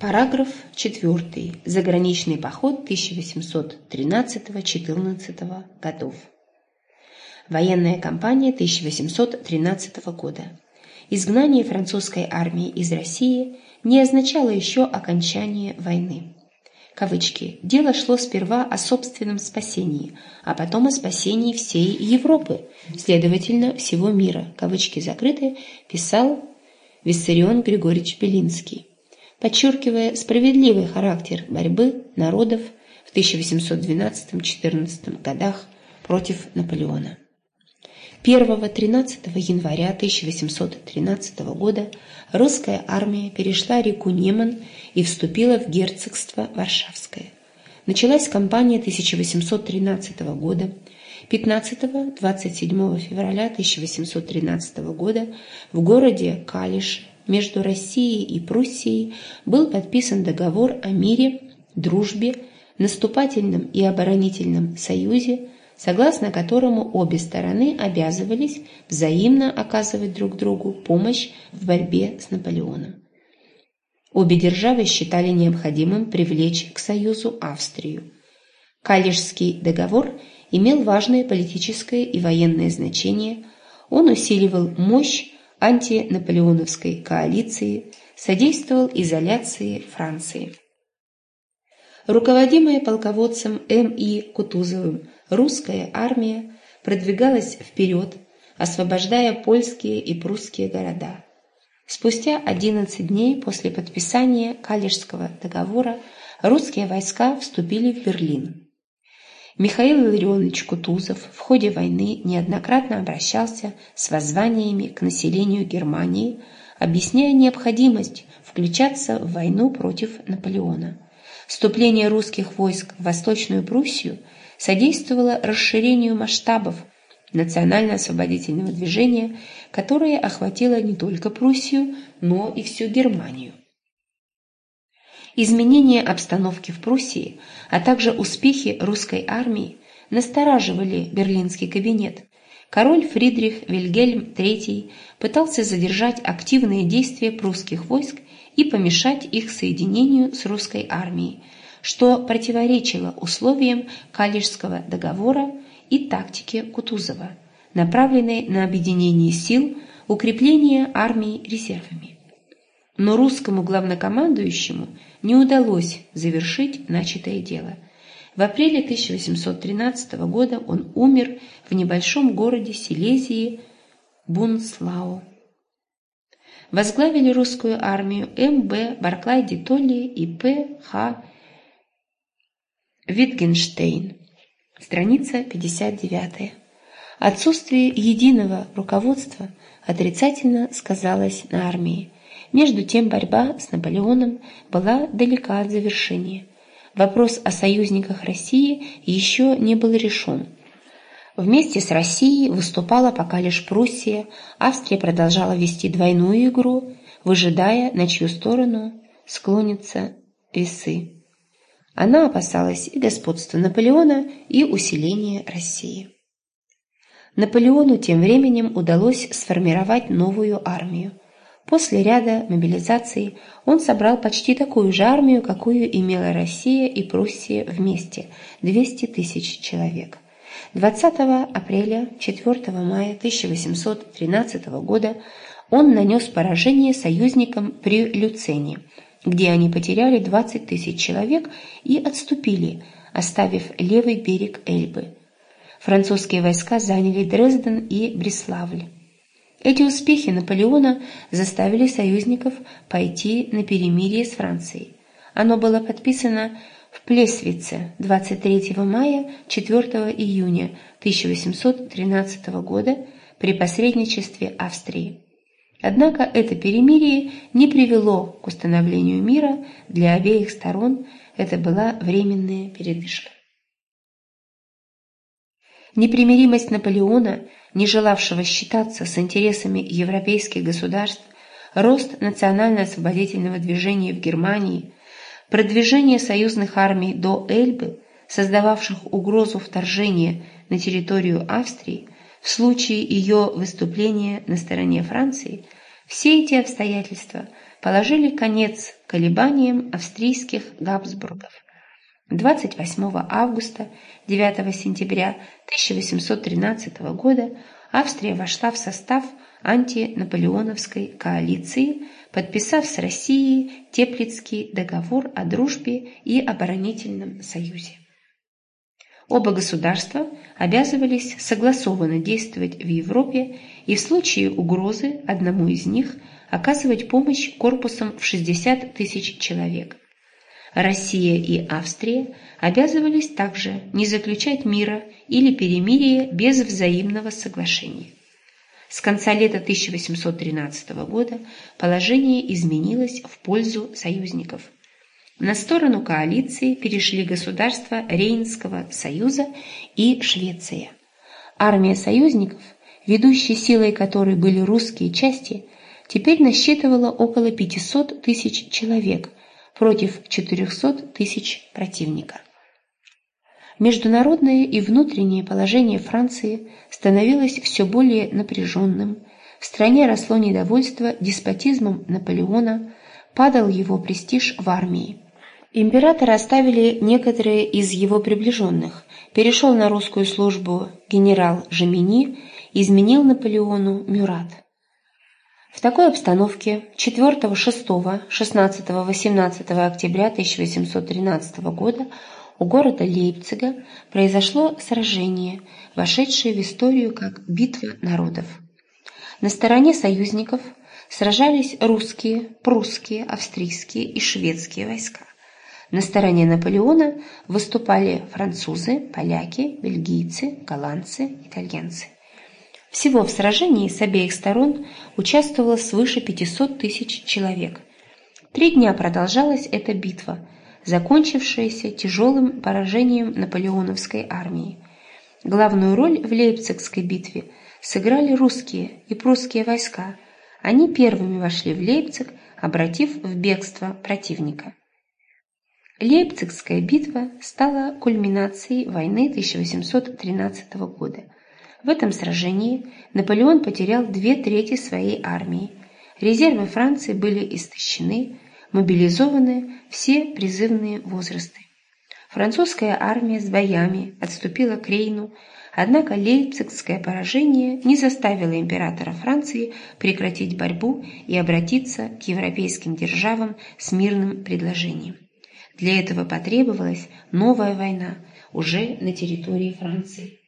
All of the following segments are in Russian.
Параграф 4. Заграничный поход 1813-14 годов. Военная кампания 1813 года. Изгнание французской армии из России не означало еще окончание войны. Кавычки. Дело шло сперва о собственном спасении, а потом о спасении всей Европы, следовательно, всего мира. Кавычки закрыты, писал Виссарион Григорьевич Белинский подчеркивая справедливый характер борьбы народов в 1812-14 годах против Наполеона. 1-13 января 1813 года русская армия перешла реку Неман и вступила в герцогство Варшавское. Началась кампания 1813 года. 15-27 февраля 1813 года в городе Калиш между Россией и Пруссией был подписан договор о мире, дружбе, наступательном и оборонительном союзе, согласно которому обе стороны обязывались взаимно оказывать друг другу помощь в борьбе с Наполеоном. Обе державы считали необходимым привлечь к союзу Австрию. Калишский договор имел важное политическое и военное значение, он усиливал мощь антинаполеоновской коалиции содействовал изоляции Франции. Руководимая полководцем М.И. Кутузовым русская армия продвигалась вперед, освобождая польские и прусские города. Спустя 11 дней после подписания Калишского договора русские войска вступили в Берлин. Михаил Илларионович Кутузов в ходе войны неоднократно обращался с воззваниями к населению Германии, объясняя необходимость включаться в войну против Наполеона. Вступление русских войск в Восточную Пруссию содействовало расширению масштабов национально-освободительного движения, которое охватило не только Пруссию, но и всю Германию. Изменение обстановки в Пруссии, а также успехи русской армии настораживали берлинский кабинет. Король Фридрих Вильгельм III пытался задержать активные действия прусских войск и помешать их соединению с русской армией, что противоречило условиям Калишского договора и тактике Кутузова, направленной на объединение сил, укрепление армии резервами. Но русскому главнокомандующему не удалось завершить начатое дело. В апреле 1813 года он умер в небольшом городе Силезии Бунслау. Возглавили русскую армию М.Б. Барклай де Толли и П.Х. Витгенштейн. Страница 59. Отсутствие единого руководства отрицательно сказалось на армии. Между тем борьба с Наполеоном была далека от завершения. Вопрос о союзниках России еще не был решен. Вместе с Россией выступала пока лишь Пруссия, Австрия продолжала вести двойную игру, выжидая, на чью сторону склонятся весы. Она опасалась и господства Наполеона, и усиления России. Наполеону тем временем удалось сформировать новую армию – После ряда мобилизаций он собрал почти такую же армию, какую имела Россия и Пруссия вместе – 200 тысяч человек. 20 апреля 4 мая 1813 года он нанес поражение союзникам при Люцене, где они потеряли 20 тысяч человек и отступили, оставив левый берег Эльбы. Французские войска заняли Дрезден и Бреславль. Эти успехи Наполеона заставили союзников пойти на перемирие с Францией. Оно было подписано в Плесвице 23 мая 4 июня 1813 года при посредничестве Австрии. Однако это перемирие не привело к установлению мира, для обеих сторон это была временная передышка. Непримиримость Наполеона – не желавшего считаться с интересами европейских государств, рост национально-освободительного движения в Германии, продвижение союзных армий до Эльбы, создававших угрозу вторжения на территорию Австрии в случае ее выступления на стороне Франции, все эти обстоятельства положили конец колебаниям австрийских Габсбургов. 28 августа 9 сентября 1813 года Австрия вошла в состав антинаполеоновской коалиции, подписав с Россией Теплицкий договор о дружбе и оборонительном союзе. Оба государства обязывались согласованно действовать в Европе и в случае угрозы одному из них оказывать помощь корпусам в 60 тысяч человек – Россия и Австрия обязывались также не заключать мира или перемирия без взаимного соглашения. С конца лета 1813 года положение изменилось в пользу союзников. На сторону коалиции перешли государства Рейнского союза и Швеция. Армия союзников, ведущей силой которой были русские части, теперь насчитывала около 500 тысяч человек – против 400 тысяч противника. Международное и внутреннее положение Франции становилось все более напряженным, в стране росло недовольство деспотизмом Наполеона, падал его престиж в армии. Императора оставили некоторые из его приближенных, перешел на русскую службу генерал Жемини, изменил Наполеону Мюрат. В такой обстановке 4, 6, 16, 18 октября 1813 года у города Лейпцига произошло сражение, вошедшее в историю как «Битва народов». На стороне союзников сражались русские, прусские, австрийские и шведские войска. На стороне Наполеона выступали французы, поляки, бельгийцы, голландцы, итальянцы. Всего в сражении с обеих сторон участвовало свыше 500 тысяч человек. Три дня продолжалась эта битва, закончившаяся тяжелым поражением наполеоновской армии. Главную роль в Лейпцигской битве сыграли русские и прусские войска. Они первыми вошли в Лейпциг, обратив в бегство противника. Лейпцигская битва стала кульминацией войны 1813 года – в этом сражении Наполеон потерял две трети своей армии. Резервы Франции были истощены, мобилизованы все призывные возрасты. Французская армия с боями отступила к Рейну, однако Лейпцигское поражение не заставило императора Франции прекратить борьбу и обратиться к европейским державам с мирным предложением. Для этого потребовалась новая война уже на территории Франции.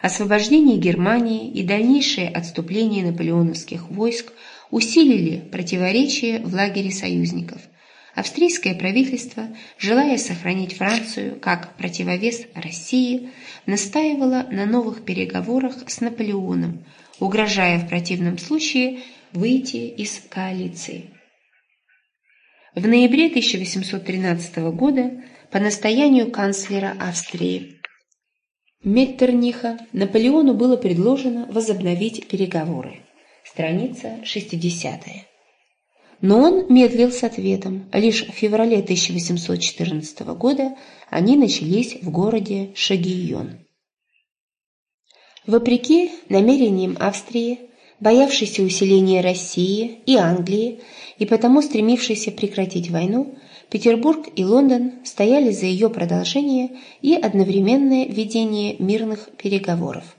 Освобождение Германии и дальнейшее отступление наполеоновских войск усилили противоречия в лагере союзников. Австрийское правительство, желая сохранить Францию как противовес России, настаивало на новых переговорах с Наполеоном, угрожая в противном случае выйти из коалиции. В ноябре 1813 года по настоянию канцлера Австрии Меттерниха Наполеону было предложено возобновить переговоры. Страница 60. Но он медлил с ответом. Лишь в феврале 1814 года они начались в городе Шагийон. Вопреки намерениям Австрии, боявшейся усиления России и Англии и потому стремившейся прекратить войну, Петербург и Лондон стояли за ее продолжение и одновременное ведение мирных переговоров.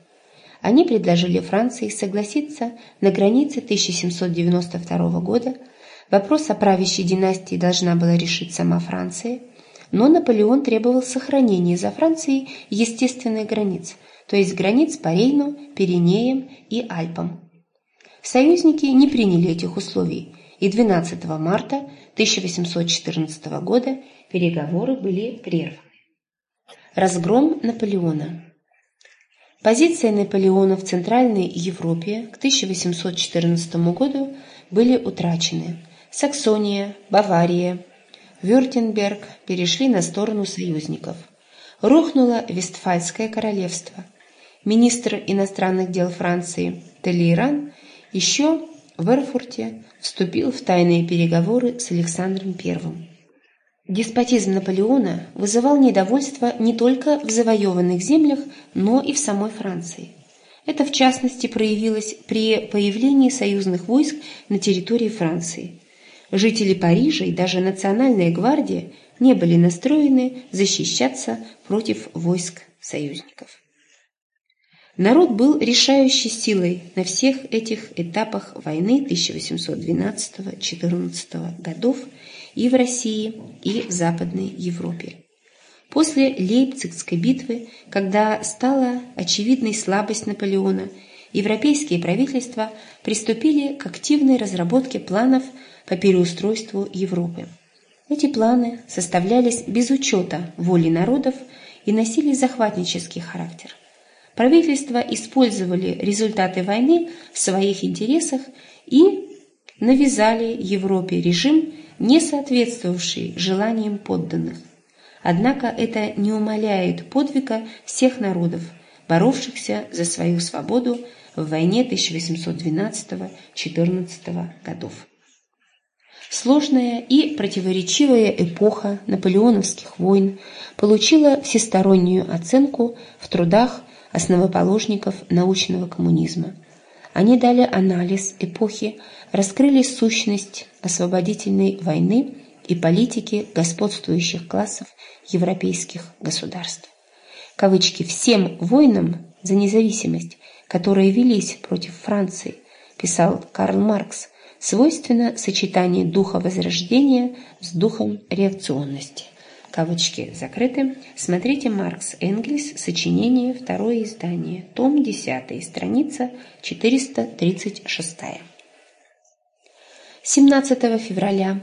Они предложили Франции согласиться на границе 1792 года. Вопрос о правящей династии должна была решить сама Франция, но Наполеон требовал сохранения за Францией естественных границ, то есть границ по Рейну, Пиренеям и Альпам. Союзники не приняли этих условий, и 12 марта 1814 года переговоры были прерваны. Разгром Наполеона Позиции Наполеона в Центральной Европе к 1814 году были утрачены. Саксония, Бавария, Вюртемберг перешли на сторону союзников. Рухнуло Вестфальское королевство. Министр иностранных дел Франции Толейран еще в Эрфурте вступил в тайные переговоры с Александром I. Деспотизм Наполеона вызывал недовольство не только в завоеванных землях, но и в самой Франции. Это, в частности, проявилось при появлении союзных войск на территории Франции. Жители Парижа и даже Национальная гвардия не были настроены защищаться против войск союзников. Народ был решающей силой на всех этих этапах войны 1812-14 годов и в России, и в Западной Европе. После Лейпцигской битвы, когда стала очевидной слабость Наполеона, европейские правительства приступили к активной разработке планов по переустройству Европы. Эти планы составлялись без учета воли народов и носили захватнический характер. Правительства использовали результаты войны в своих интересах и навязали Европе режим, не соответствовавший желаниям подданных. Однако это не умаляет подвига всех народов, боровшихся за свою свободу в войне 1812-14 годов. Сложная и противоречивая эпоха наполеоновских войн получила всестороннюю оценку в трудах основоположников научного коммунизма. Они дали анализ эпохи, раскрыли сущность освободительной войны и политики господствующих классов европейских государств. Кавычки «всем войнам за независимость, которые велись против Франции», писал Карл Маркс, свойственно сочетание духа возрождения с духом реакционности. Кавычки закрыты. Смотрите Маркс Энгельс, сочинение, второе издание, том 10, страница 436. 17 февраля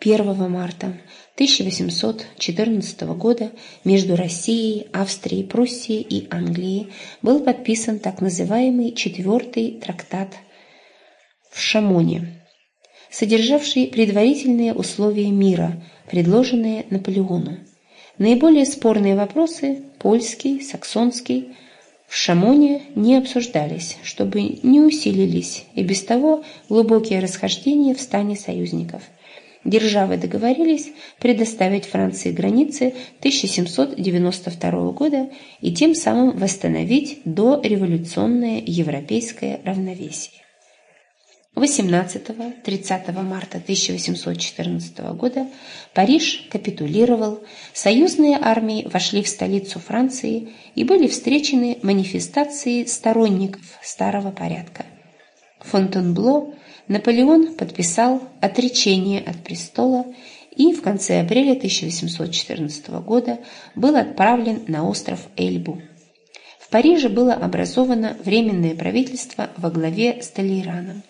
1 марта 1814 года между Россией, Австрией, Пруссией и Англией был подписан так называемый Четвертый трактат в Шамоне, содержавший предварительные условия мира, предложенные Наполеону. Наиболее спорные вопросы – польский, саксонский – в Шамоне не обсуждались, чтобы не усилились и без того глубокие расхождения в стане союзников. Державы договорились предоставить Франции границы 1792 года и тем самым восстановить дореволюционное европейское равновесие. 18-30 марта 1814 года Париж капитулировал, союзные армии вошли в столицу Франции и были встречены манифестации сторонников старого порядка. Фонтенбло Наполеон подписал отречение от престола и в конце апреля 1814 года был отправлен на остров Эльбу. В Париже было образовано Временное правительство во главе с Толейраном.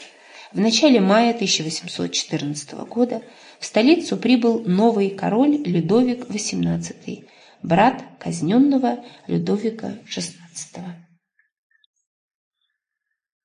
В начале мая 1814 года в столицу прибыл новый король Людовик XVIII, брат казненного Людовика XVI.